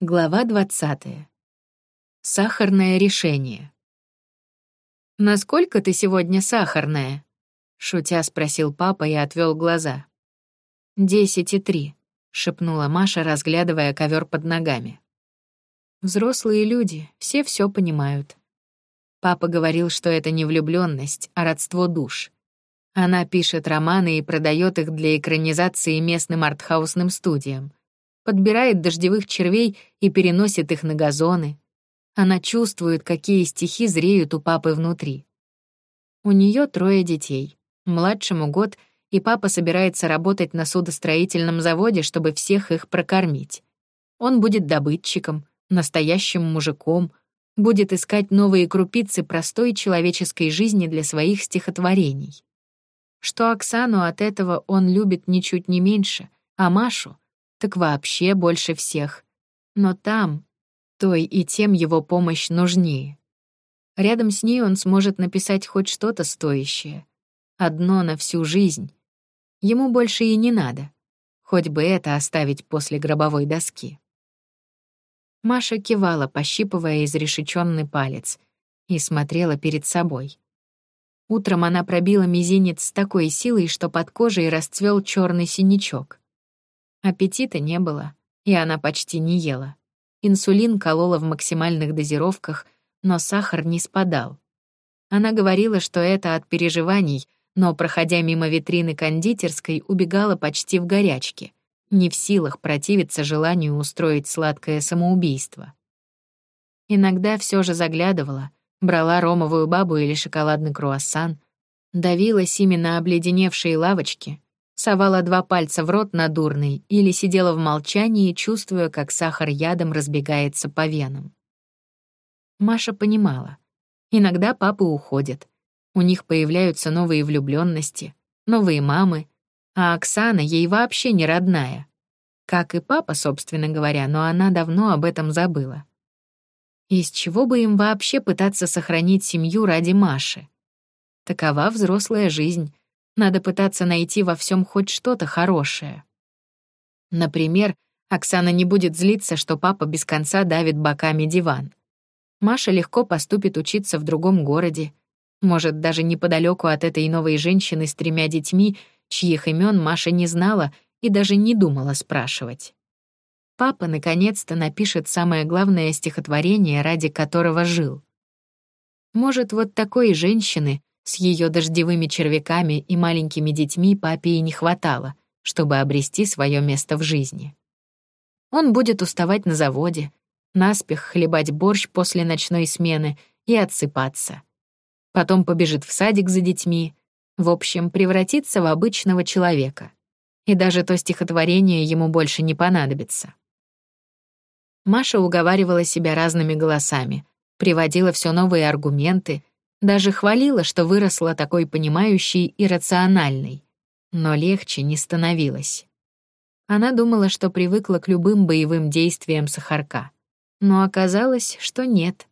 Глава 20. Сахарное решение. «Насколько ты сегодня сахарная?» — шутя спросил папа и отвел глаза. «Десять и три», — шепнула Маша, разглядывая ковер под ногами. «Взрослые люди, все все понимают». Папа говорил, что это не влюбленность, а родство душ. Она пишет романы и продает их для экранизации местным артхаусным студиям подбирает дождевых червей и переносит их на газоны. Она чувствует, какие стихи зреют у папы внутри. У нее трое детей. Младшему год, и папа собирается работать на судостроительном заводе, чтобы всех их прокормить. Он будет добытчиком, настоящим мужиком, будет искать новые крупицы простой человеческой жизни для своих стихотворений. Что Оксану от этого он любит ничуть не меньше, а Машу — так вообще больше всех. Но там, той и тем его помощь нужнее. Рядом с ней он сможет написать хоть что-то стоящее. Одно на всю жизнь. Ему больше и не надо. Хоть бы это оставить после гробовой доски. Маша кивала, пощипывая изрешеченный палец, и смотрела перед собой. Утром она пробила мизинец с такой силой, что под кожей расцвел черный синячок. Аппетита не было, и она почти не ела. Инсулин колола в максимальных дозировках, но сахар не спадал. Она говорила, что это от переживаний, но, проходя мимо витрины кондитерской, убегала почти в горячке, не в силах противиться желанию устроить сладкое самоубийство. Иногда все же заглядывала, брала ромовую бабу или шоколадный круассан, давилась именно обледеневшие лавочки, совала два пальца в рот надурный или сидела в молчании, чувствуя, как сахар ядом разбегается по венам. Маша понимала. Иногда папы уходят. У них появляются новые влюбленности, новые мамы, а Оксана ей вообще не родная. Как и папа, собственно говоря, но она давно об этом забыла. Из чего бы им вообще пытаться сохранить семью ради Маши? Такова взрослая жизнь, надо пытаться найти во всем хоть что-то хорошее. Например, Оксана не будет злиться, что папа без конца давит боками диван. Маша легко поступит учиться в другом городе, может, даже неподалеку от этой новой женщины с тремя детьми, чьих имен Маша не знала и даже не думала спрашивать. Папа наконец-то напишет самое главное стихотворение, ради которого жил. Может, вот такой женщины с ее дождевыми червяками и маленькими детьми папе и не хватало, чтобы обрести свое место в жизни. Он будет уставать на заводе, наспех хлебать борщ после ночной смены и отсыпаться. Потом побежит в садик за детьми, в общем, превратится в обычного человека. И даже то стихотворение ему больше не понадобится. Маша уговаривала себя разными голосами, приводила все новые аргументы, даже хвалила, что выросла такой понимающей и рациональной. Но легче не становилось. Она думала, что привыкла к любым боевым действиям Сахарка. Но оказалось, что нет.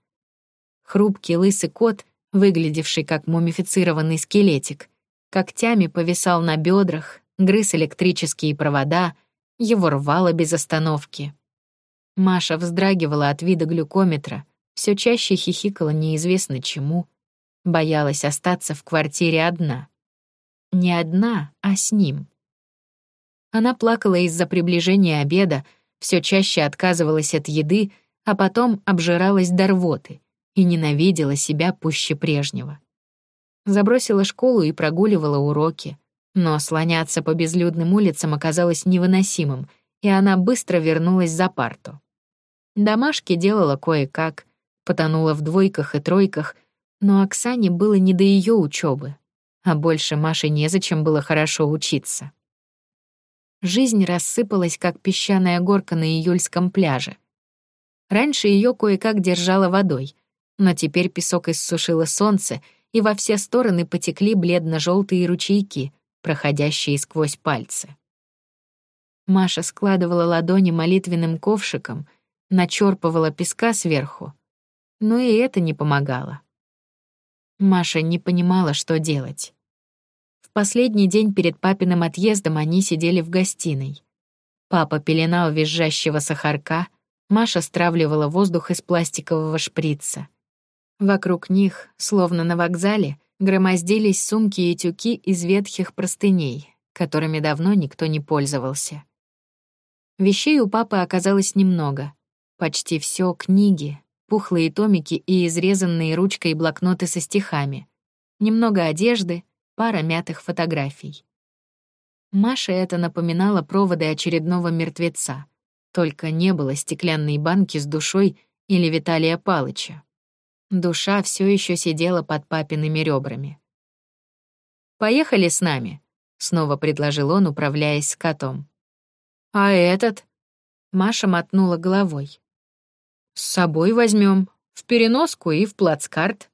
Хрупкий лысый кот, выглядевший как мумифицированный скелетик, когтями повисал на бедрах, грыз электрические провода, его рвало без остановки. Маша вздрагивала от вида глюкометра, все чаще хихикала неизвестно чему — Боялась остаться в квартире одна. Не одна, а с ним. Она плакала из-за приближения обеда, все чаще отказывалась от еды, а потом обжиралась до рвоты и ненавидела себя пуще прежнего. Забросила школу и прогуливала уроки, но слоняться по безлюдным улицам оказалось невыносимым, и она быстро вернулась за парту. Домашки делала кое-как, потонула в двойках и тройках — но Оксане было не до ее учебы, а больше Маше незачем было хорошо учиться. Жизнь рассыпалась, как песчаная горка на июльском пляже. Раньше ее кое-как держало водой, но теперь песок иссушило солнце, и во все стороны потекли бледно-желтые ручейки, проходящие сквозь пальцы. Маша складывала ладони молитвенным ковшиком, начерпывала песка сверху, но и это не помогало. Маша не понимала, что делать. В последний день перед папиным отъездом они сидели в гостиной. Папа пеленал визжащего сахарка, Маша стравливала воздух из пластикового шприца. Вокруг них, словно на вокзале, громоздились сумки и тюки из ветхих простыней, которыми давно никто не пользовался. Вещей у папы оказалось немного. Почти все книги, пухлые томики и изрезанные ручкой блокноты со стихами. Немного одежды, пара мятых фотографий. Маше это напоминало проводы очередного мертвеца. Только не было стеклянной банки с душой или Виталия Палыча. Душа все еще сидела под папиными ребрами. «Поехали с нами», — снова предложил он, управляясь с котом. «А этот?» — Маша мотнула головой. «С собой возьмем, в переноску и в плацкарт».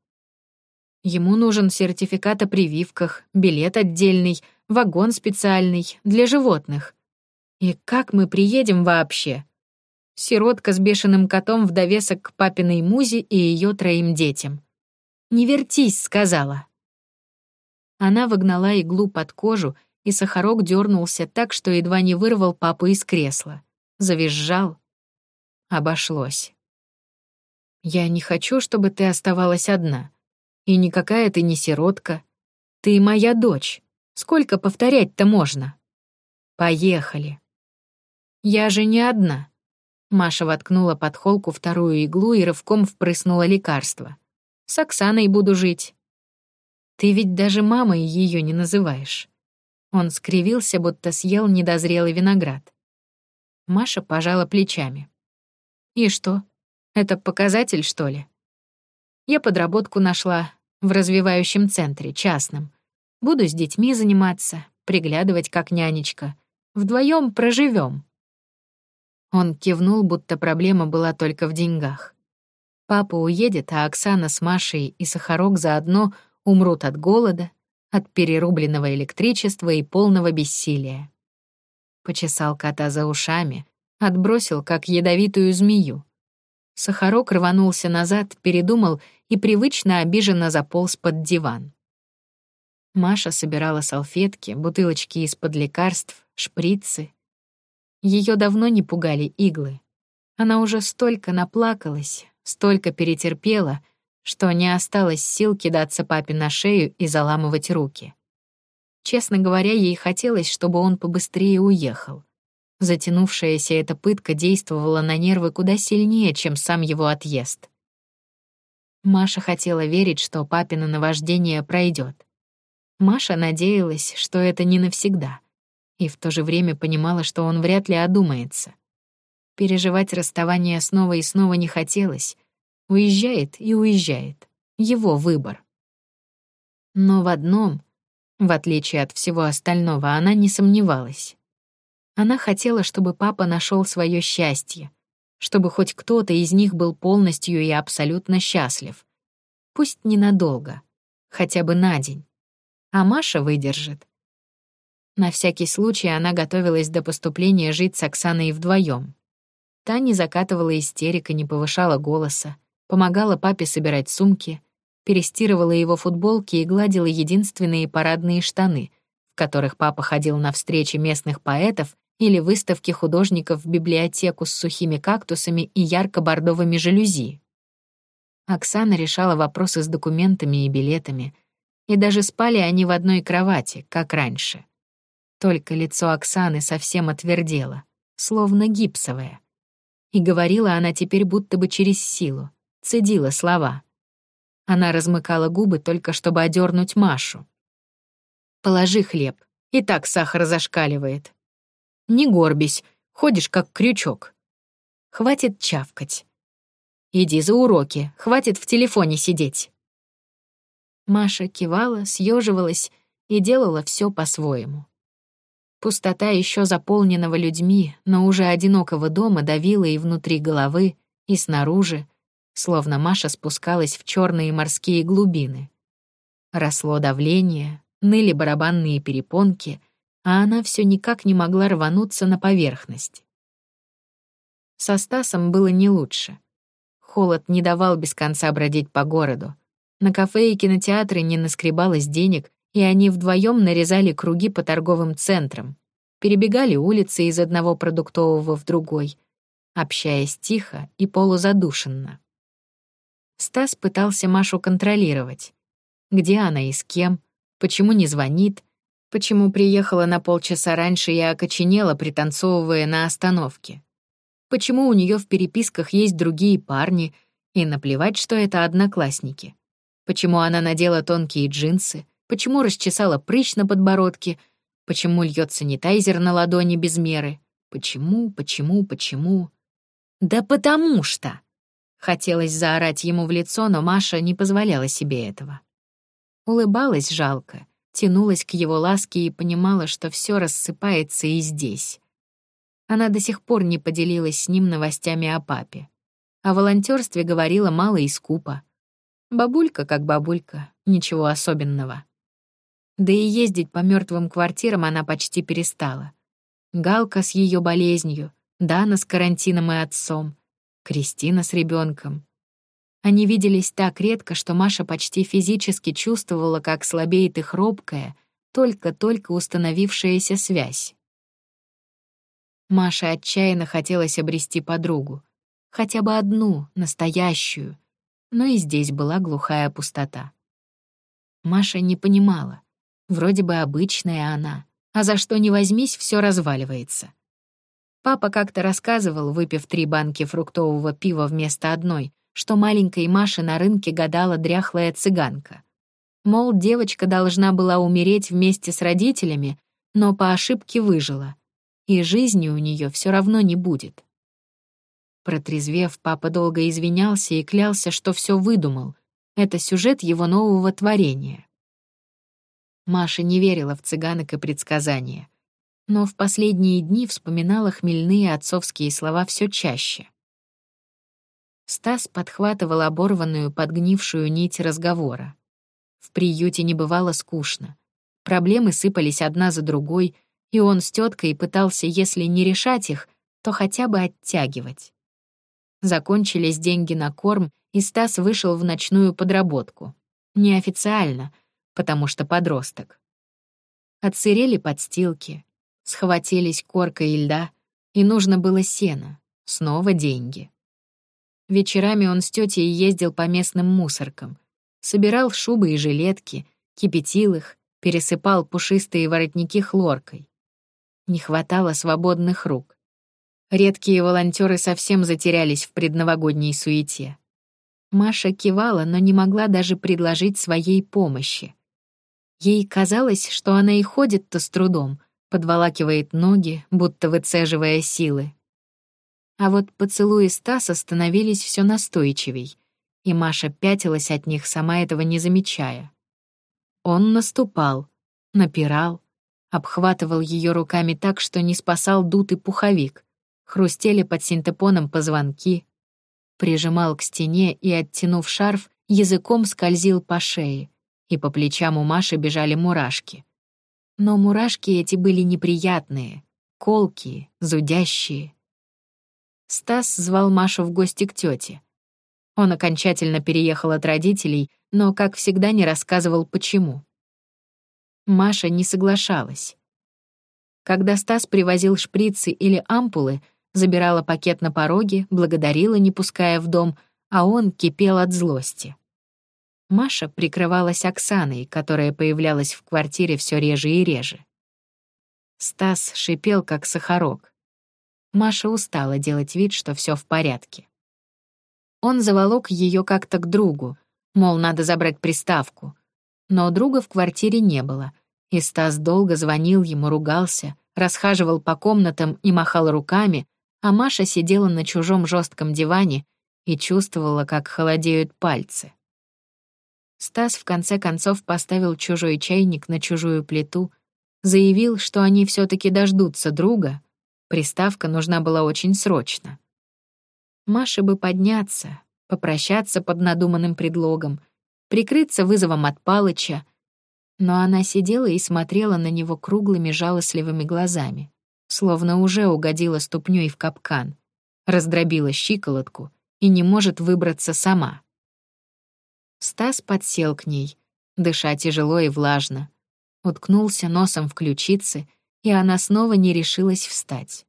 Ему нужен сертификат о прививках, билет отдельный, вагон специальный для животных. И как мы приедем вообще? Сиротка с бешеным котом в довесок к папиной музе и ее троим детям. «Не вертись», — сказала. Она выгнала иглу под кожу, и Сахарок дернулся так, что едва не вырвал папу из кресла. Завизжал. Обошлось. «Я не хочу, чтобы ты оставалась одна. И никакая ты не сиротка. Ты моя дочь. Сколько повторять-то можно? Поехали. Я же не одна. Маша воткнула под холку вторую иглу и рывком впрыснула лекарство. С Оксаной буду жить. Ты ведь даже мамой ее не называешь. Он скривился, будто съел недозрелый виноград. Маша пожала плечами. И что? Это показатель, что ли? Я подработку нашла в развивающем центре, частном. Буду с детьми заниматься, приглядывать как нянечка. Вдвоем проживем. Он кивнул, будто проблема была только в деньгах. Папа уедет, а Оксана с Машей и Сахарок заодно умрут от голода, от перерубленного электричества и полного бессилия. Почесал кота за ушами, отбросил, как ядовитую змею. Сахарок рванулся назад, передумал и привычно обиженно заполз под диван. Маша собирала салфетки, бутылочки из-под лекарств, шприцы. Ее давно не пугали иглы. Она уже столько наплакалась, столько перетерпела, что не осталось сил кидаться папе на шею и заламывать руки. Честно говоря, ей хотелось, чтобы он побыстрее уехал. Затянувшаяся эта пытка действовала на нервы куда сильнее, чем сам его отъезд. Маша хотела верить, что папино наваждение пройдет. Маша надеялась, что это не навсегда, и в то же время понимала, что он вряд ли одумается. Переживать расставание снова и снова не хотелось. Уезжает и уезжает. Его выбор. Но в одном, в отличие от всего остального, она не сомневалась. Она хотела, чтобы папа нашел свое счастье, чтобы хоть кто-то из них был полностью и абсолютно счастлив. Пусть ненадолго, хотя бы на день. А Маша выдержит. На всякий случай она готовилась до поступления жить с Оксаной вдвоем. Та не закатывала истерик и не повышала голоса, помогала папе собирать сумки, перестирывала его футболки и гладила единственные парадные штаны, в которых папа ходил на встречи местных поэтов или выставки художников в библиотеку с сухими кактусами и ярко-бордовыми жалюзи. Оксана решала вопросы с документами и билетами, и даже спали они в одной кровати, как раньше. Только лицо Оксаны совсем отвердело, словно гипсовое. И говорила она теперь будто бы через силу, цедила слова. Она размыкала губы только чтобы одернуть Машу. «Положи хлеб, и так сахар зашкаливает», не горбись, ходишь как крючок. Хватит чавкать. Иди за уроки, хватит в телефоне сидеть. Маша кивала, съеживалась и делала все по-своему. Пустота еще заполненного людьми, но уже одинокого дома давила и внутри головы, и снаружи, словно Маша спускалась в черные морские глубины. Росло давление, ныли барабанные перепонки — а она все никак не могла рвануться на поверхность. Со Стасом было не лучше. Холод не давал без конца бродить по городу. На кафе и кинотеатры не наскребалось денег, и они вдвоем нарезали круги по торговым центрам, перебегали улицы из одного продуктового в другой, общаясь тихо и полузадушенно. Стас пытался Машу контролировать. Где она и с кем, почему не звонит, почему приехала на полчаса раньше и окоченела, пританцовывая на остановке. Почему у нее в переписках есть другие парни, и наплевать, что это одноклассники. Почему она надела тонкие джинсы, почему расчесала прыщ на подбородке, почему льет санитайзер на ладони без меры. Почему, почему, почему? Да потому что! Хотелось заорать ему в лицо, но Маша не позволяла себе этого. Улыбалась жалко, тянулась к его ласке и понимала, что все рассыпается и здесь. Она до сих пор не поделилась с ним новостями о папе. О волонтерстве говорила мало и скупо. Бабулька как бабулька, ничего особенного. Да и ездить по мертвым квартирам она почти перестала. Галка с ее болезнью, Дана с карантином и отцом, Кристина с ребенком. Они виделись так редко, что Маша почти физически чувствовала, как слабеет их робкая, только-только установившаяся связь. Маше отчаянно хотелось обрести подругу. Хотя бы одну, настоящую. Но и здесь была глухая пустота. Маша не понимала. Вроде бы обычная она, а за что не возьмись, все разваливается. Папа как-то рассказывал, выпив три банки фруктового пива вместо одной, что маленькой Маше на рынке гадала дряхлая цыганка. Мол, девочка должна была умереть вместе с родителями, но по ошибке выжила, и жизни у нее все равно не будет. Протрезвев, папа долго извинялся и клялся, что все выдумал. Это сюжет его нового творения. Маша не верила в цыганок и предсказания но в последние дни вспоминала хмельные отцовские слова все чаще. Стас подхватывал оборванную, подгнившую нить разговора. В приюте не бывало скучно. Проблемы сыпались одна за другой, и он с теткой пытался, если не решать их, то хотя бы оттягивать. Закончились деньги на корм, и Стас вышел в ночную подработку. Неофициально, потому что подросток. Отсырели подстилки, Схватились корка и льда, и нужно было сено, снова деньги. Вечерами он с тетей ездил по местным мусоркам, собирал шубы и жилетки, кипятил их, пересыпал пушистые воротники хлоркой. Не хватало свободных рук. Редкие волонтеры совсем затерялись в предновогодней суете. Маша кивала, но не могла даже предложить своей помощи. Ей казалось, что она и ходит-то с трудом — подволакивает ноги, будто выцеживая силы. А вот поцелуи Стаса становились все настойчивей, и Маша пятилась от них, сама этого не замечая. Он наступал, напирал, обхватывал ее руками так, что не спасал дутый пуховик, хрустели под синтепоном позвонки, прижимал к стене и, оттянув шарф, языком скользил по шее, и по плечам у Маши бежали мурашки. Но мурашки эти были неприятные, колкие, зудящие. Стас звал Машу в гости к тете. Он окончательно переехал от родителей, но, как всегда, не рассказывал, почему. Маша не соглашалась. Когда Стас привозил шприцы или ампулы, забирала пакет на пороге, благодарила, не пуская в дом, а он кипел от злости. Маша прикрывалась Оксаной, которая появлялась в квартире все реже и реже. Стас шипел, как сахарок. Маша устала делать вид, что все в порядке. Он заволок ее как-то к другу, мол, надо забрать приставку. Но друга в квартире не было, и Стас долго звонил ему, ругался, расхаживал по комнатам и махал руками, а Маша сидела на чужом жестком диване и чувствовала, как холодеют пальцы. Стас в конце концов поставил чужой чайник на чужую плиту, заявил, что они все таки дождутся друга. Приставка нужна была очень срочно. Маше бы подняться, попрощаться под надуманным предлогом, прикрыться вызовом от Палыча, но она сидела и смотрела на него круглыми жалостливыми глазами, словно уже угодила ступней в капкан, раздробила щиколотку и не может выбраться сама. Стас подсел к ней, дыша тяжело и влажно. Уткнулся носом в ключицы, и она снова не решилась встать.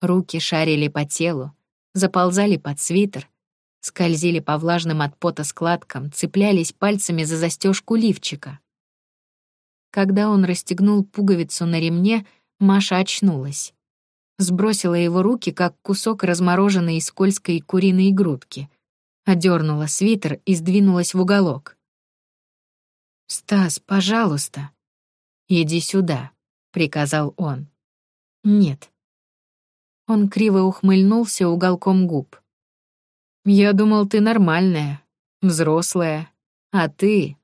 Руки шарили по телу, заползали под свитер, скользили по влажным от пота складкам, цеплялись пальцами за застежку лифчика. Когда он расстегнул пуговицу на ремне, Маша очнулась. Сбросила его руки, как кусок размороженной и скользкой куриной грудки. Одернула свитер и сдвинулась в уголок. «Стас, пожалуйста». «Иди сюда», — приказал он. «Нет». Он криво ухмыльнулся уголком губ. «Я думал, ты нормальная, взрослая, а ты...»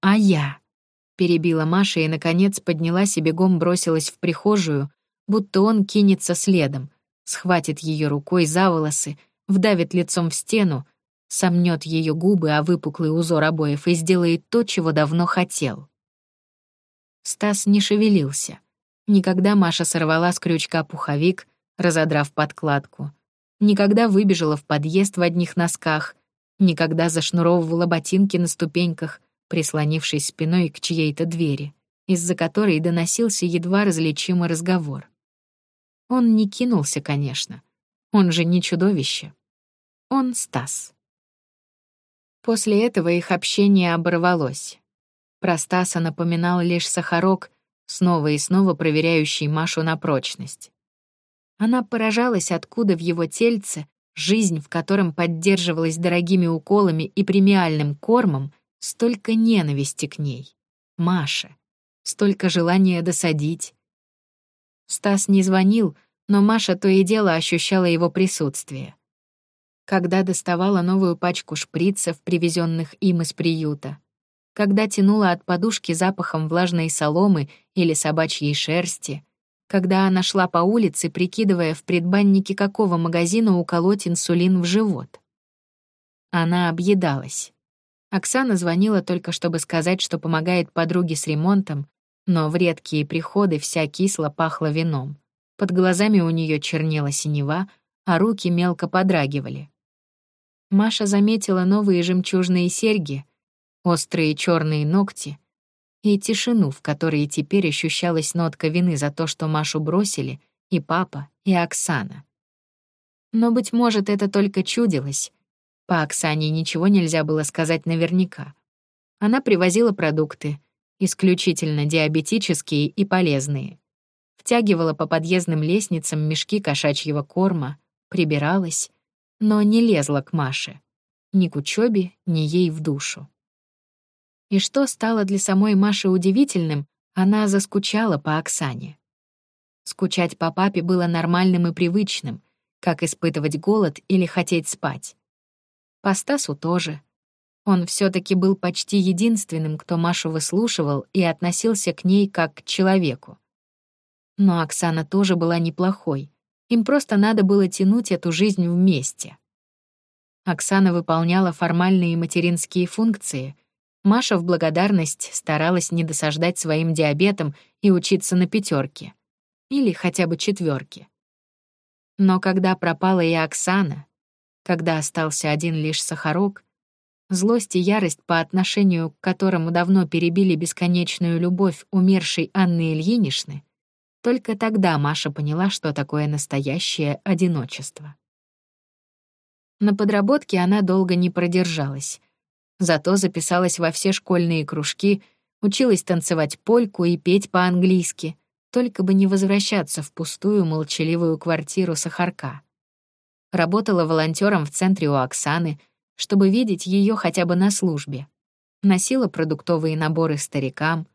«А я...» — перебила Маша и, наконец, поднялась и бегом бросилась в прихожую, будто он кинется следом, схватит ее рукой за волосы, вдавит лицом в стену, сомнет ее губы о выпуклый узор обоев и сделает то, чего давно хотел. Стас не шевелился. Никогда Маша сорвала с крючка пуховик, разодрав подкладку. Никогда выбежала в подъезд в одних носках. Никогда зашнуровывала ботинки на ступеньках, прислонившись спиной к чьей-то двери, из-за которой доносился едва различимый разговор. Он не кинулся, конечно. Он же не чудовище. Он Стас. После этого их общение оборвалось. Про Стаса напоминал лишь Сахарок, снова и снова проверяющий Машу на прочность. Она поражалась, откуда в его тельце жизнь, в котором поддерживалась дорогими уколами и премиальным кормом, столько ненависти к ней, Маше, столько желания досадить. Стас не звонил, но Маша то и дело ощущала его присутствие когда доставала новую пачку шприцев, привезенных им из приюта, когда тянула от подушки запахом влажной соломы или собачьей шерсти, когда она шла по улице, прикидывая в предбаннике какого магазина уколоть инсулин в живот. Она объедалась. Оксана звонила только, чтобы сказать, что помогает подруге с ремонтом, но в редкие приходы вся кисло пахла вином. Под глазами у нее чернела синева, а руки мелко подрагивали. Маша заметила новые жемчужные серьги, острые черные ногти и тишину, в которой теперь ощущалась нотка вины за то, что Машу бросили и папа, и Оксана. Но, быть может, это только чудилось. По Оксане ничего нельзя было сказать наверняка. Она привозила продукты, исключительно диабетические и полезные. Втягивала по подъездным лестницам мешки кошачьего корма, прибиралась, но не лезла к Маше. Ни к учебе, ни ей в душу. И что стало для самой Маши удивительным, она заскучала по Оксане. Скучать по папе было нормальным и привычным, как испытывать голод или хотеть спать. По Стасу тоже. Он все таки был почти единственным, кто Машу выслушивал и относился к ней как к человеку. Но Оксана тоже была неплохой, им просто надо было тянуть эту жизнь вместе. Оксана выполняла формальные материнские функции. Маша в благодарность старалась не досаждать своим диабетом и учиться на пятерке. Или хотя бы четверке. Но когда пропала и Оксана, когда остался один лишь Сахарок, злость и ярость по отношению к которому давно перебили бесконечную любовь умершей Анны Ильиничны, только тогда Маша поняла, что такое настоящее одиночество. На подработке она долго не продержалась. Зато записалась во все школьные кружки, училась танцевать польку и петь по-английски, только бы не возвращаться в пустую молчаливую квартиру Сахарка. Работала волонтером в центре у Оксаны, чтобы видеть ее хотя бы на службе. Носила продуктовые наборы старикам.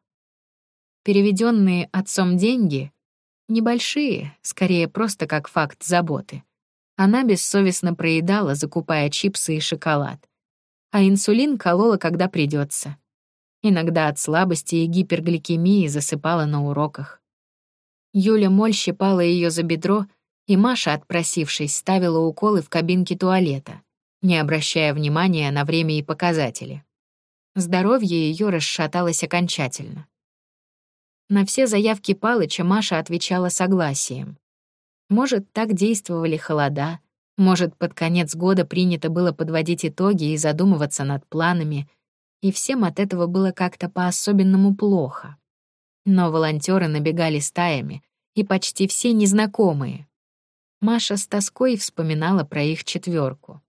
Переведенные отцом деньги Небольшие, скорее просто как факт заботы. Она бессовестно проедала, закупая чипсы и шоколад. А инсулин колола, когда придется. Иногда от слабости и гипергликемии засыпала на уроках. Юля Моль щипала ее за бедро, и Маша, отпросившись, ставила уколы в кабинке туалета, не обращая внимания на время и показатели. Здоровье ее расшаталось окончательно. На все заявки Палыча Маша отвечала согласием. Может, так действовали холода, может, под конец года принято было подводить итоги и задумываться над планами, и всем от этого было как-то по-особенному плохо. Но волонтеры набегали стаями, и почти все незнакомые. Маша с тоской вспоминала про их четверку.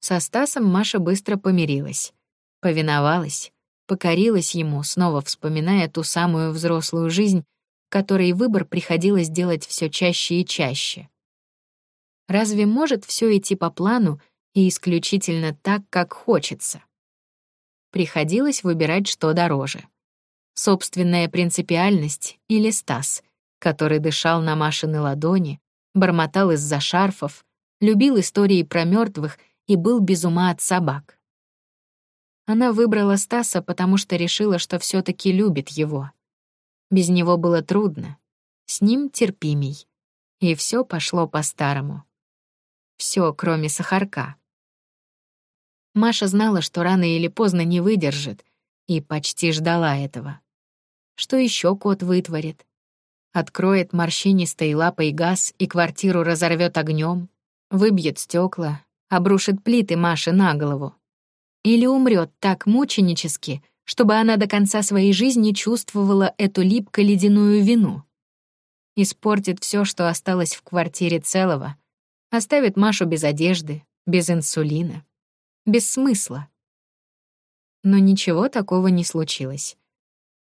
Со Стасом Маша быстро помирилась, повиновалась, покорилась ему, снова вспоминая ту самую взрослую жизнь, которой выбор приходилось делать все чаще и чаще. Разве может все идти по плану и исключительно так, как хочется? Приходилось выбирать, что дороже. Собственная принципиальность или Стас, который дышал на Машины ладони, бормотал из-за шарфов, любил истории про мертвых и был без ума от собак. Она выбрала Стаса, потому что решила, что все таки любит его. Без него было трудно, с ним терпимей. И все пошло по-старому. Все, кроме сахарка. Маша знала, что рано или поздно не выдержит, и почти ждала этого. Что еще кот вытворит? Откроет морщинистой лапой газ и квартиру разорвет огнем, выбьет стекла, обрушит плиты Маши на голову. Или умрет так мученически, чтобы она до конца своей жизни чувствовала эту липко-ледяную вину. Испортит все, что осталось в квартире целого, оставит Машу без одежды, без инсулина, без смысла. Но ничего такого не случилось.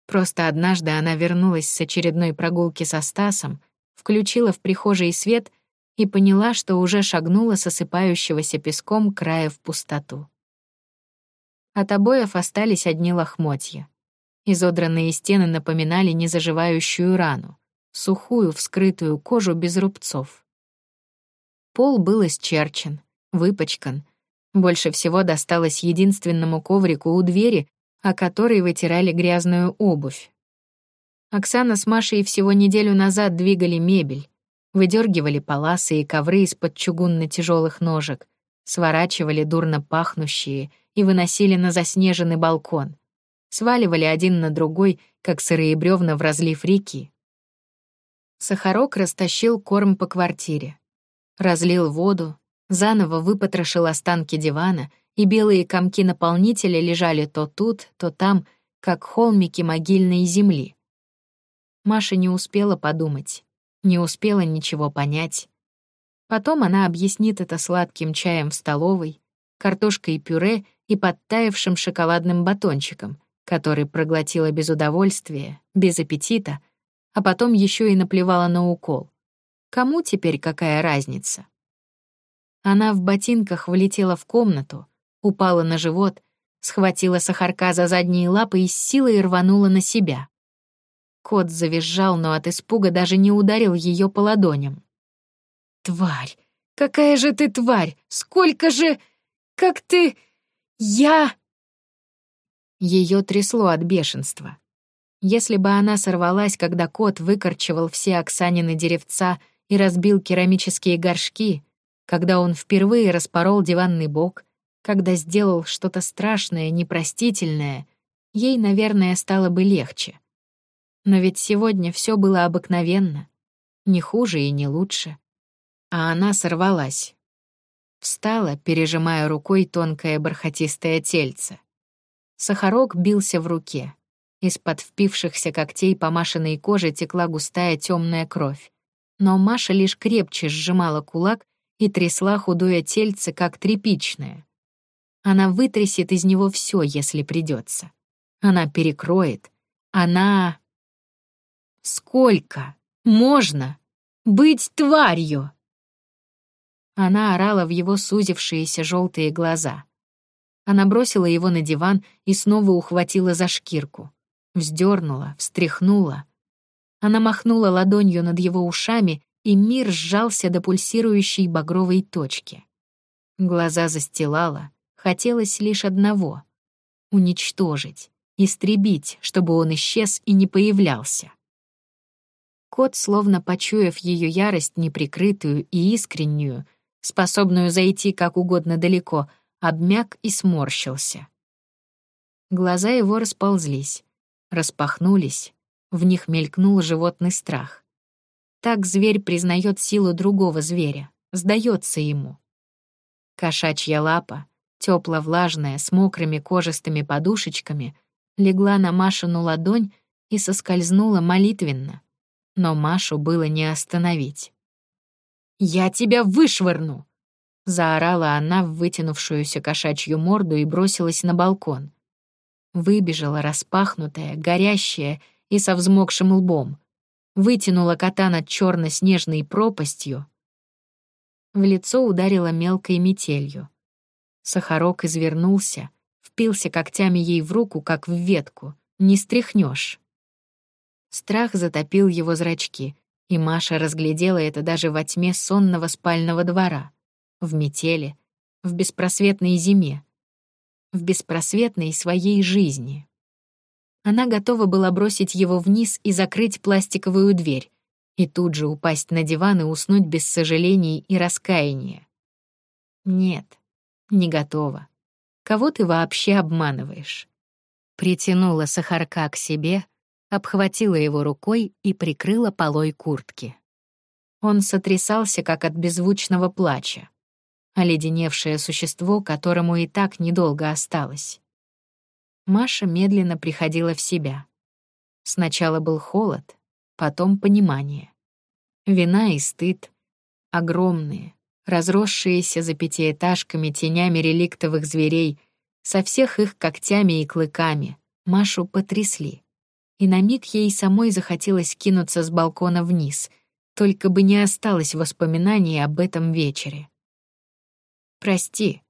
Просто однажды она вернулась с очередной прогулки со Стасом, включила в прихожей свет и поняла, что уже шагнула с осыпающегося песком края в пустоту. От обоев остались одни лохмотья. Изодранные стены напоминали незаживающую рану, сухую, вскрытую кожу без рубцов. Пол был исчерчен, выпачкан. Больше всего досталось единственному коврику у двери, о которой вытирали грязную обувь. Оксана с Машей всего неделю назад двигали мебель, выдергивали паласы и ковры из-под чугунно-тяжелых ножек, сворачивали дурно пахнущие и выносили на заснеженный балкон, сваливали один на другой, как сырые бревна в разлив реки. Сахарок растащил корм по квартире, разлил воду, заново выпотрошил останки дивана и белые комки наполнителя лежали то тут, то там, как холмики могильной земли. Маша не успела подумать, не успела ничего понять. Потом она объяснит это сладким чаем в столовой, картошкой и пюре и подтаявшим шоколадным батончиком, который проглотила без удовольствия, без аппетита, а потом еще и наплевала на укол. Кому теперь какая разница? Она в ботинках влетела в комнату, упала на живот, схватила сахарка за задние лапы и с силой рванула на себя. Кот завизжал, но от испуга даже не ударил ее по ладоням. «Тварь! Какая же ты тварь! Сколько же... Как ты... Я...» Ее трясло от бешенства. Если бы она сорвалась, когда кот выкорчевал все Оксанины деревца и разбил керамические горшки, когда он впервые распорол диванный бок, когда сделал что-то страшное, непростительное, ей, наверное, стало бы легче. Но ведь сегодня все было обыкновенно, не хуже и не лучше. А она сорвалась. Встала, пережимая рукой тонкое бархатистое тельце. Сахарок бился в руке. Из-под впившихся когтей по Машиной коже текла густая темная кровь. Но Маша лишь крепче сжимала кулак и трясла худое тельце, как тряпичное. Она вытрясет из него все, если придется. Она перекроет. Она... Сколько? Можно? Быть тварью! Она орала в его сузившиеся желтые глаза. Она бросила его на диван и снова ухватила за шкирку. Вздернула, встряхнула. Она махнула ладонью над его ушами, и мир сжался до пульсирующей багровой точки. Глаза застилала, Хотелось лишь одного — уничтожить, истребить, чтобы он исчез и не появлялся. Кот, словно почуяв ее ярость неприкрытую и искреннюю, способную зайти как угодно далеко, обмяк и сморщился. Глаза его расползлись, распахнулись, в них мелькнул животный страх. Так зверь признает силу другого зверя, сдается ему. Кошачья лапа, тепло-влажная, с мокрыми кожистыми подушечками, легла на Машину ладонь и соскользнула молитвенно. Но Машу было не остановить. «Я тебя вышвырну!» Заорала она в вытянувшуюся кошачью морду и бросилась на балкон. Выбежала распахнутая, горящая и со взмокшим лбом. Вытянула кота над черно снежной пропастью. В лицо ударила мелкой метелью. Сахарок извернулся, впился когтями ей в руку, как в ветку. Не стряхнешь. Страх затопил его зрачки, и Маша разглядела это даже во тьме сонного спального двора, в метели, в беспросветной зиме, в беспросветной своей жизни. Она готова была бросить его вниз и закрыть пластиковую дверь, и тут же упасть на диван и уснуть без сожалений и раскаяния. Нет, не готова. Кого ты вообще обманываешь? Притянула Сахарка к себе, обхватила его рукой и прикрыла полой куртки. Он сотрясался, как от беззвучного плача. Оледеневшее существо, которому и так недолго осталось. Маша медленно приходила в себя. Сначала был холод, потом понимание. Вина и стыд. Огромные, разросшиеся за пятиэтажками тенями реликтовых зверей, со всех их когтями и клыками, Машу потрясли и на миг ей самой захотелось кинуться с балкона вниз, только бы не осталось воспоминаний об этом вечере. «Прости», —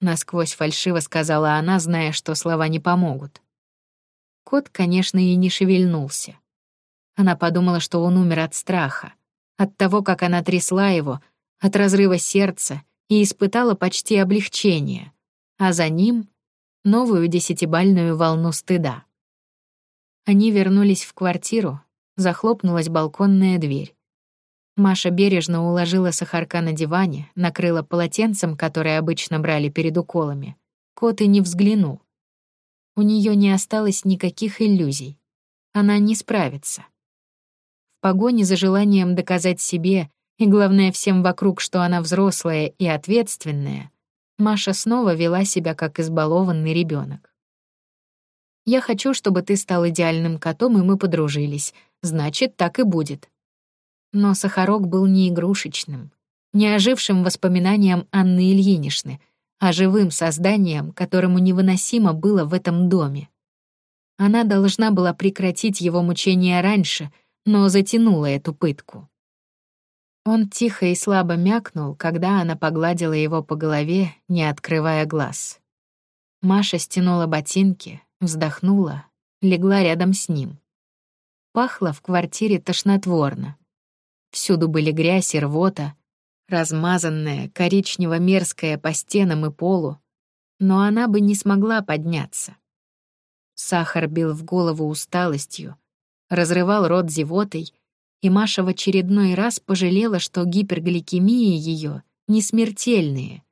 насквозь фальшиво сказала она, зная, что слова не помогут. Кот, конечно, и не шевельнулся. Она подумала, что он умер от страха, от того, как она трясла его, от разрыва сердца и испытала почти облегчение, а за ним — новую десятибальную волну стыда. Они вернулись в квартиру, захлопнулась балконная дверь. Маша бережно уложила сахарка на диване, накрыла полотенцем, которое обычно брали перед уколами. Кот и не взглянул. У нее не осталось никаких иллюзий. Она не справится. В погоне за желанием доказать себе и, главное, всем вокруг, что она взрослая и ответственная, Маша снова вела себя как избалованный ребенок. Я хочу, чтобы ты стал идеальным котом, и мы подружились. Значит, так и будет». Но Сахарок был не игрушечным, не ожившим воспоминанием Анны Ильиничны, а живым созданием, которому невыносимо было в этом доме. Она должна была прекратить его мучения раньше, но затянула эту пытку. Он тихо и слабо мякнул, когда она погладила его по голове, не открывая глаз. Маша стянула ботинки, Вздохнула, легла рядом с ним. Пахло в квартире тошнотворно. Всюду были грязь и рвота, размазанная, коричнево-мерзкая по стенам и полу, но она бы не смогла подняться. Сахар бил в голову усталостью, разрывал рот зевотой, и Маша в очередной раз пожалела, что гипергликемия ее не смертельные.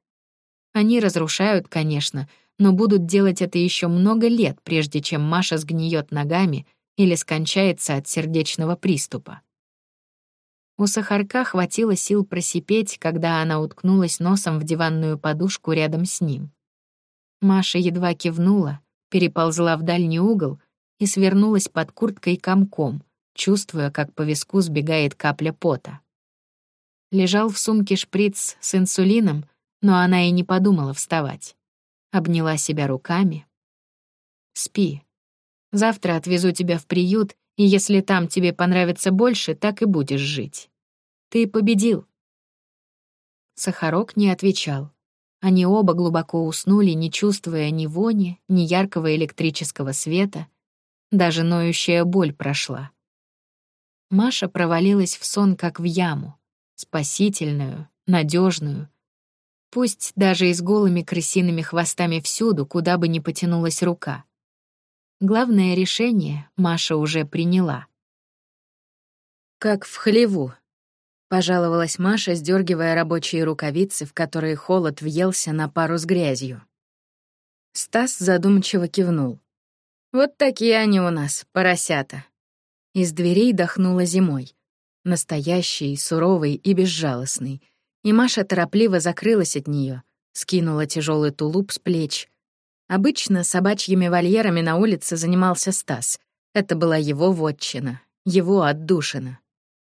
Они разрушают, конечно, но будут делать это еще много лет, прежде чем Маша сгниет ногами или скончается от сердечного приступа. У Сахарка хватило сил просипеть, когда она уткнулась носом в диванную подушку рядом с ним. Маша едва кивнула, переползла в дальний угол и свернулась под курткой комком, чувствуя, как по виску сбегает капля пота. Лежал в сумке шприц с инсулином, но она и не подумала вставать обняла себя руками. «Спи. Завтра отвезу тебя в приют, и если там тебе понравится больше, так и будешь жить. Ты победил». Сахарок не отвечал. Они оба глубоко уснули, не чувствуя ни вони, ни яркого электрического света. Даже ноющая боль прошла. Маша провалилась в сон, как в яму, спасительную, надежную, Пусть даже и с голыми крысиными хвостами всюду, куда бы ни потянулась рука. Главное решение Маша уже приняла. «Как в хлеву», — пожаловалась Маша, сдергивая рабочие рукавицы, в которые холод въелся на пару с грязью. Стас задумчиво кивнул. «Вот такие они у нас, поросята». Из дверей дохнуло зимой. Настоящий, суровый и безжалостный — и Маша торопливо закрылась от нее, скинула тяжелый тулуп с плеч. Обычно собачьими вольерами на улице занимался Стас. Это была его вотчина, его отдушина.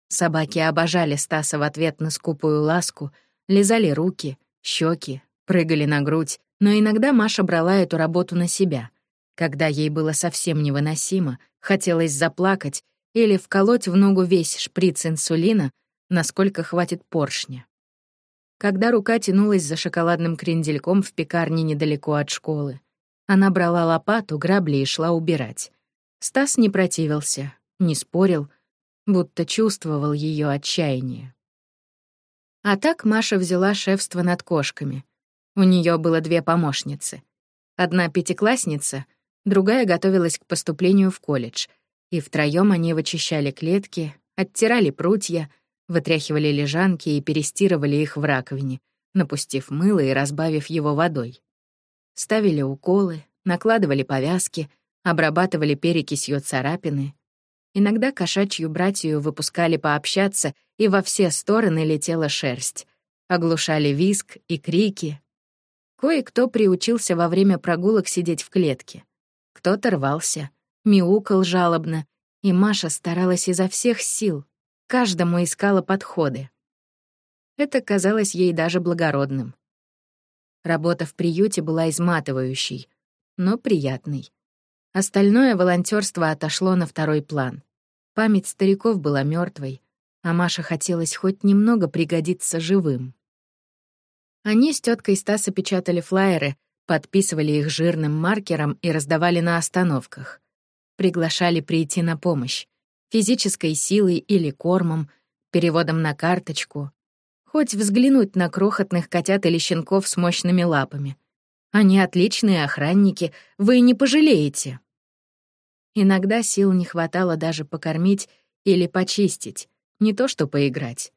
Собаки обожали Стаса в ответ на скупую ласку, лизали руки, щеки, прыгали на грудь, но иногда Маша брала эту работу на себя. Когда ей было совсем невыносимо, хотелось заплакать или вколоть в ногу весь шприц инсулина, насколько хватит поршня. Когда рука тянулась за шоколадным крендельком в пекарне недалеко от школы, она брала лопату, грабли и шла убирать. Стас не противился, не спорил, будто чувствовал ее отчаяние. А так Маша взяла шефство над кошками. У нее было две помощницы. Одна пятиклассница, другая готовилась к поступлению в колледж, и втроем они вычищали клетки, оттирали прутья, вытряхивали лежанки и перестирывали их в раковине, напустив мыло и разбавив его водой. Ставили уколы, накладывали повязки, обрабатывали перекисью царапины, Иногда кошачью братью выпускали пообщаться, и во все стороны летела шерсть. Оглушали виск и крики. Кое-кто приучился во время прогулок сидеть в клетке. Кто-то рвался, мяукал жалобно, и Маша старалась изо всех сил, каждому искала подходы. Это казалось ей даже благородным. Работа в приюте была изматывающей, но приятной. Остальное волонтерство отошло на второй план. Память стариков была мертвой, а Маше хотелось хоть немного пригодиться живым. Они с теткой Стаса печатали флаеры, подписывали их жирным маркером и раздавали на остановках. Приглашали прийти на помощь. Физической силой или кормом, переводом на карточку. Хоть взглянуть на крохотных котят или щенков с мощными лапами. Они отличные охранники, вы не пожалеете. Иногда сил не хватало даже покормить или почистить, не то что поиграть.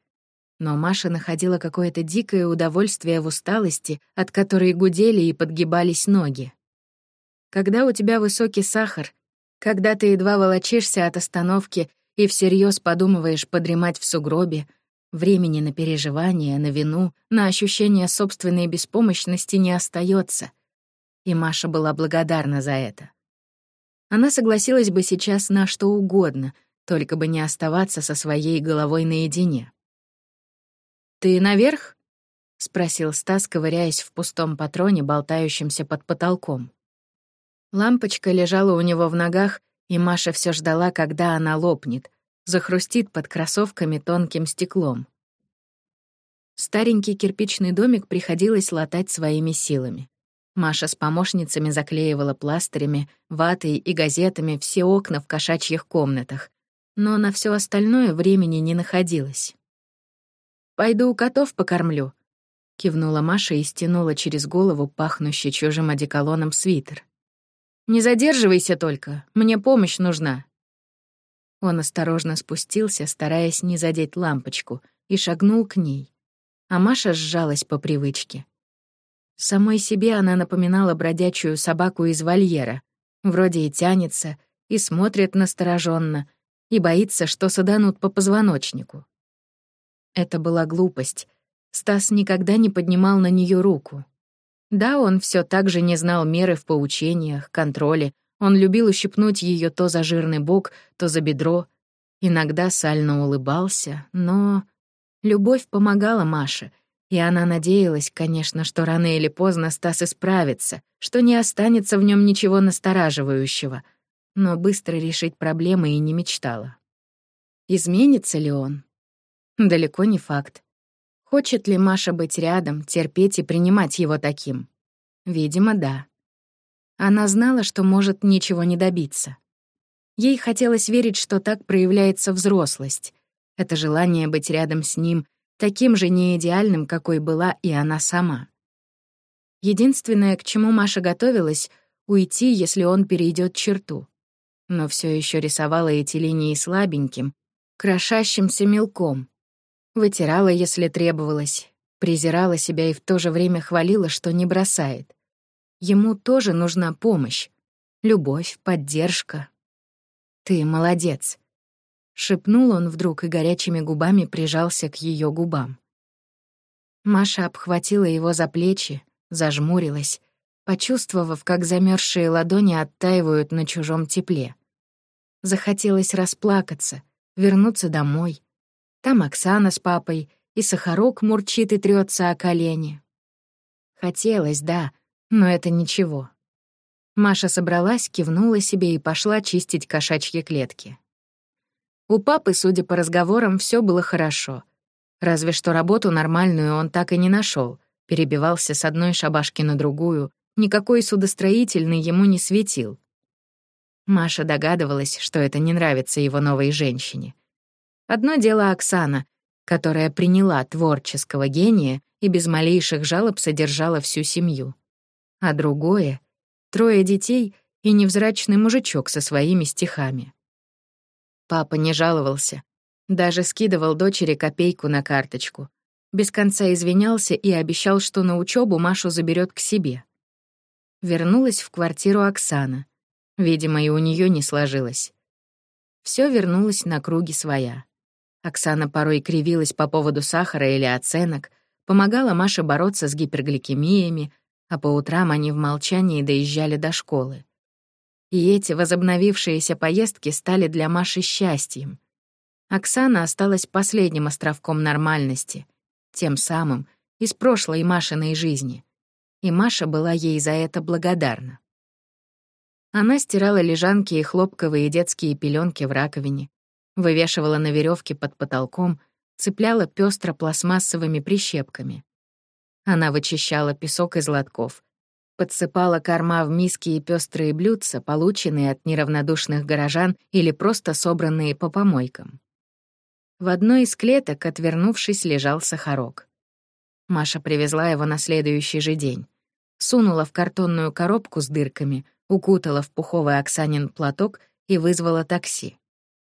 Но Маша находила какое-то дикое удовольствие в усталости, от которой гудели и подгибались ноги. Когда у тебя высокий сахар, когда ты едва волочишься от остановки и всерьез подумываешь подремать в сугробе, времени на переживания, на вину, на ощущение собственной беспомощности не остается. И Маша была благодарна за это. Она согласилась бы сейчас на что угодно, только бы не оставаться со своей головой наедине. «Ты наверх?» — спросил Стас, ковыряясь в пустом патроне, болтающемся под потолком. Лампочка лежала у него в ногах, и Маша все ждала, когда она лопнет, захрустит под кроссовками тонким стеклом. Старенький кирпичный домик приходилось латать своими силами. Маша с помощницами заклеивала пластырями, ватой и газетами все окна в кошачьих комнатах, но на все остальное времени не находилось. «Пойду у котов покормлю», — кивнула Маша и стянула через голову пахнущий чужим одеколоном свитер. «Не задерживайся только, мне помощь нужна». Он осторожно спустился, стараясь не задеть лампочку, и шагнул к ней. А Маша сжалась по привычке. Самой себе она напоминала бродячую собаку из вольера. Вроде и тянется, и смотрит настороженно, и боится, что саданут по позвоночнику. Это была глупость. Стас никогда не поднимал на нее руку. Да, он все так же не знал меры в поучениях, контроле. Он любил ущипнуть ее то за жирный бок, то за бедро. Иногда сально улыбался, но... Любовь помогала Маше — и она надеялась, конечно, что рано или поздно Стас исправится, что не останется в нем ничего настораживающего, но быстро решить проблемы и не мечтала. Изменится ли он? Далеко не факт. Хочет ли Маша быть рядом, терпеть и принимать его таким? Видимо, да. Она знала, что может ничего не добиться. Ей хотелось верить, что так проявляется взрослость. Это желание быть рядом с ним, таким же неидеальным, какой была и она сама. Единственное, к чему Маша готовилась — уйти, если он перейдет черту. Но все еще рисовала эти линии слабеньким, крошащимся мелком. Вытирала, если требовалось, презирала себя и в то же время хвалила, что не бросает. Ему тоже нужна помощь, любовь, поддержка. Ты молодец. Шепнул он вдруг и горячими губами прижался к ее губам. Маша обхватила его за плечи, зажмурилась, почувствовав, как замерзшие ладони оттаивают на чужом тепле. Захотелось расплакаться, вернуться домой, Там Оксана с папой, и Сахарок мурчит и трется о колени. Хотелось, да, но это ничего. Маша собралась, кивнула себе и пошла чистить кошачьи клетки. У папы, судя по разговорам, все было хорошо. Разве что работу нормальную он так и не нашел, перебивался с одной шабашки на другую, никакой судостроительный ему не светил. Маша догадывалась, что это не нравится его новой женщине. Одно дело Оксана, которая приняла творческого гения и без малейших жалоб содержала всю семью. А другое — трое детей и невзрачный мужичок со своими стихами. Папа не жаловался, даже скидывал дочери копейку на карточку. Без конца извинялся и обещал, что на учебу Машу заберет к себе. Вернулась в квартиру Оксана. Видимо, и у нее не сложилось. Все вернулось на круги своя. Оксана порой кривилась по поводу сахара или оценок, помогала Маше бороться с гипергликемиями, а по утрам они в молчании доезжали до школы. И эти возобновившиеся поездки стали для Маши счастьем. Оксана осталась последним островком нормальности, тем самым из прошлой Машиной жизни. И Маша была ей за это благодарна. Она стирала лежанки и хлопковые детские пеленки в раковине, вывешивала на веревке под потолком, цепляла пестро пластмассовыми прищепками. Она вычищала песок из лотков, подсыпала корма в миски и пестрые блюдца, полученные от неравнодушных горожан или просто собранные по помойкам. В одной из клеток, отвернувшись, лежал сахарок. Маша привезла его на следующий же день. Сунула в картонную коробку с дырками, укутала в пуховый Оксанин платок и вызвала такси.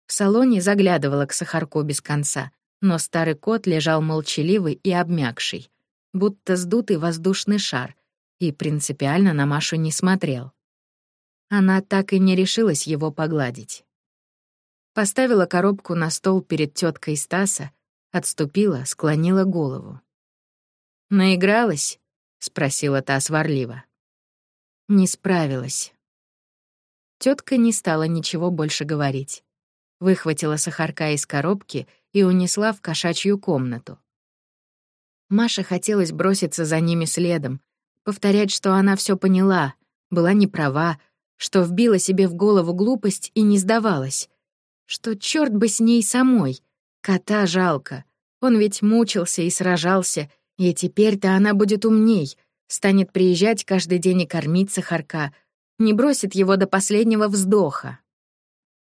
В салоне заглядывала к сахарку без конца, но старый кот лежал молчаливый и обмякший, будто сдутый воздушный шар, и принципиально на Машу не смотрел. Она так и не решилась его погладить. Поставила коробку на стол перед теткой Стаса, отступила, склонила голову. «Наигралась?» — спросила та сварливо. Не справилась. Тетка не стала ничего больше говорить. Выхватила сахарка из коробки и унесла в кошачью комнату. Маша хотелось броситься за ними следом, повторять, что она все поняла, была не права, что вбила себе в голову глупость и не сдавалась, что черт бы с ней самой. Кота жалко. Он ведь мучился и сражался, и теперь-то она будет умней, станет приезжать каждый день и кормить сахарка, не бросит его до последнего вздоха.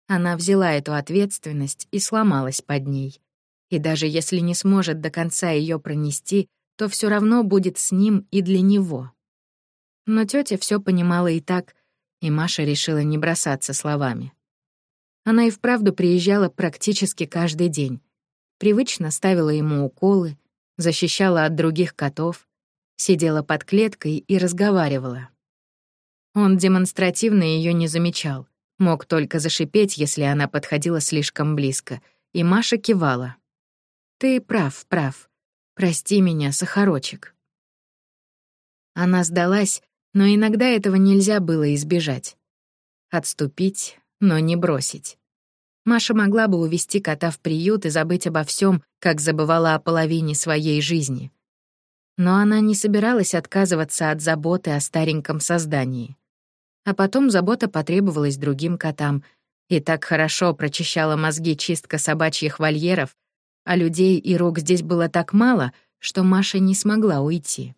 Она взяла эту ответственность и сломалась под ней. И даже если не сможет до конца ее пронести, то все равно будет с ним и для него. Но тетя все понимала и так, и Маша решила не бросаться словами. Она и вправду приезжала практически каждый день. Привычно ставила ему уколы, защищала от других котов, сидела под клеткой и разговаривала. Он демонстративно ее не замечал, мог только зашипеть, если она подходила слишком близко, и Маша кивала. «Ты прав, прав. Прости меня, Сахарочек». Она сдалась, но иногда этого нельзя было избежать. Отступить, но не бросить. Маша могла бы увести кота в приют и забыть обо всем, как забывала о половине своей жизни. Но она не собиралась отказываться от заботы о стареньком создании. А потом забота потребовалась другим котам, и так хорошо прочищала мозги чистка собачьих вольеров, а людей и рук здесь было так мало, что Маша не смогла уйти.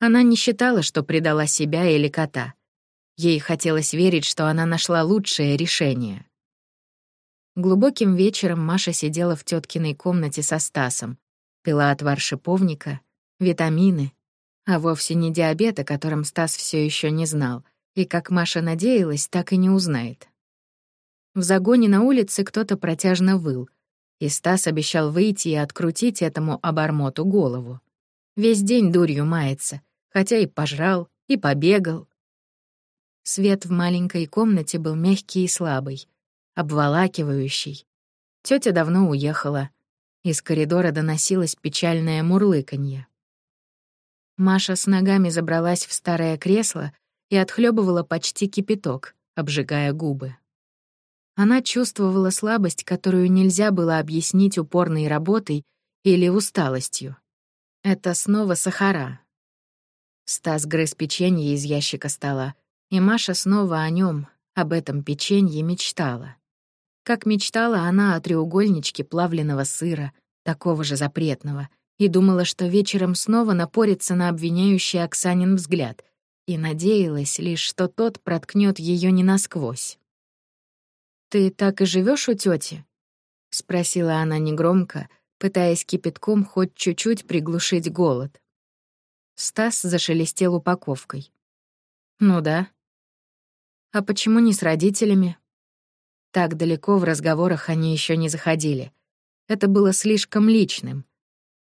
Она не считала, что предала себя или кота — Ей хотелось верить, что она нашла лучшее решение. Глубоким вечером Маша сидела в теткиной комнате со Стасом, пила отвар шиповника, витамины, а вовсе не диабет, о котором Стас все еще не знал, и, как Маша надеялась, так и не узнает. В загоне на улице кто-то протяжно выл, и Стас обещал выйти и открутить этому обормоту голову. Весь день дурью мается, хотя и пожрал, и побегал, Свет в маленькой комнате был мягкий и слабый, обволакивающий. Тётя давно уехала. Из коридора доносилось печальное мурлыканье. Маша с ногами забралась в старое кресло и отхлебывала почти кипяток, обжигая губы. Она чувствовала слабость, которую нельзя было объяснить упорной работой или усталостью. Это снова сахара. Стас грыз печенье из ящика стола, и Маша снова о нем, об этом печенье, мечтала. Как мечтала она о треугольничке плавленного сыра, такого же запретного, и думала, что вечером снова напорится на обвиняющий Оксанин взгляд, и надеялась лишь, что тот проткнет ее не насквозь. «Ты так и живешь у тети? спросила она негромко, пытаясь кипятком хоть чуть-чуть приглушить голод. Стас зашелестел упаковкой. «Ну да». «А почему не с родителями?» Так далеко в разговорах они еще не заходили. Это было слишком личным.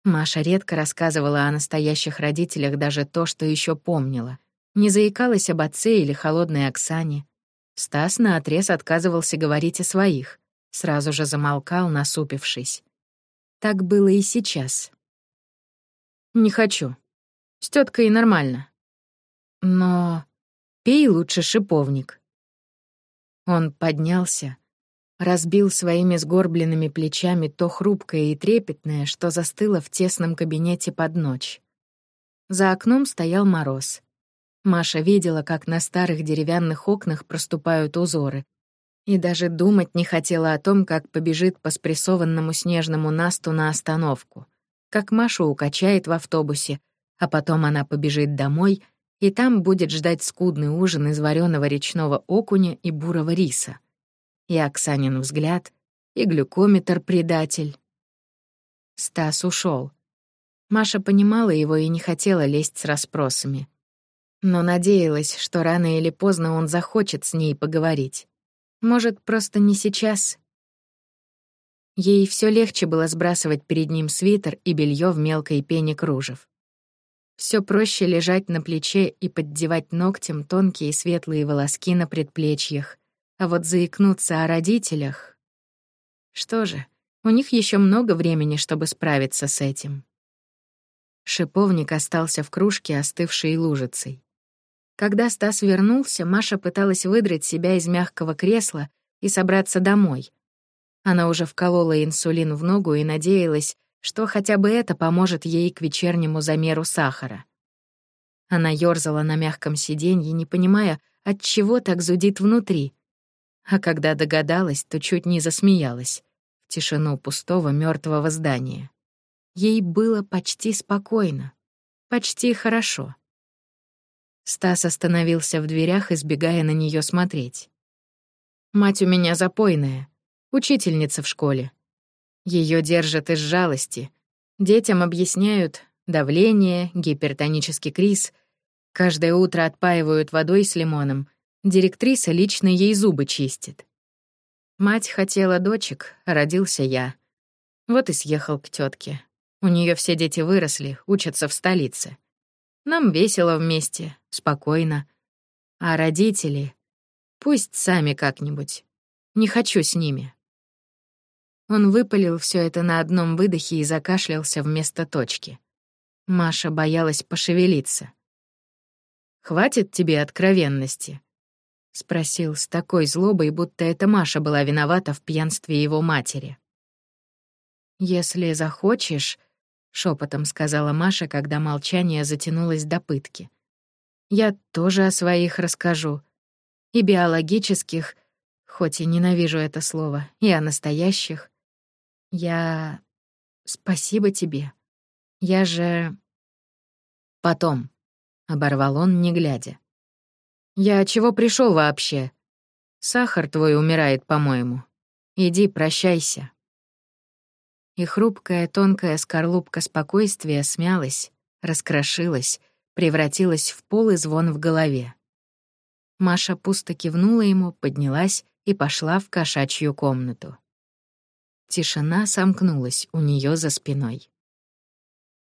Маша редко рассказывала о настоящих родителях даже то, что еще помнила. Не заикалась об отце или холодной Оксане. Стас наотрез отказывался говорить о своих, сразу же замолкал, насупившись. Так было и сейчас. «Не хочу. С теткой нормально. Но пей лучше шиповник». Он поднялся, разбил своими сгорбленными плечами то хрупкое и трепетное, что застыло в тесном кабинете под ночь. За окном стоял мороз. Маша видела, как на старых деревянных окнах проступают узоры, и даже думать не хотела о том, как побежит по спрессованному снежному насту на остановку, как Машу укачает в автобусе, а потом она побежит домой, и там будет ждать скудный ужин из вареного речного окуня и бурого риса. И Оксанин взгляд, и глюкометр-предатель. Стас ушел. Маша понимала его и не хотела лезть с расспросами но надеялась, что рано или поздно он захочет с ней поговорить. Может, просто не сейчас. Ей все легче было сбрасывать перед ним свитер и белье в мелкой пене кружев. Все проще лежать на плече и поддевать ногтем тонкие светлые волоски на предплечьях, а вот заикнуться о родителях... Что же, у них еще много времени, чтобы справиться с этим. Шиповник остался в кружке, остывшей лужицей. Когда Стас вернулся, Маша пыталась выдрать себя из мягкого кресла и собраться домой. Она уже вколола инсулин в ногу и надеялась, что хотя бы это поможет ей к вечернему замеру сахара. Она ёрзала на мягком сиденье, не понимая, от чего так зудит внутри. А когда догадалась, то чуть не засмеялась в тишину пустого мертвого здания. Ей было почти спокойно, почти хорошо. Стас остановился в дверях, избегая на нее смотреть. «Мать у меня запойная, учительница в школе. Ее держат из жалости. Детям объясняют давление, гипертонический криз. Каждое утро отпаивают водой с лимоном. Директриса лично ей зубы чистит. Мать хотела дочек, родился я. Вот и съехал к тетке. У нее все дети выросли, учатся в столице. Нам весело вместе, спокойно. А родители... Пусть сами как-нибудь. Не хочу с ними. Он выпалил все это на одном выдохе и закашлялся вместо точки. Маша боялась пошевелиться. «Хватит тебе откровенности?» — спросил с такой злобой, будто это Маша была виновата в пьянстве его матери. «Если захочешь», — шепотом сказала Маша, когда молчание затянулось до пытки. Я тоже о своих расскажу. И биологических, хоть и ненавижу это слово, и о настоящих. Я... Спасибо тебе. Я же... Потом. Оборвал он, не глядя. Я чего пришел вообще? Сахар твой умирает, по-моему. Иди, прощайся. И хрупкая тонкая скорлупка спокойствия смялась, раскрошилась, превратилась в пол и звон в голове. Маша пусто кивнула ему, поднялась и пошла в кошачью комнату. Тишина сомкнулась у нее за спиной.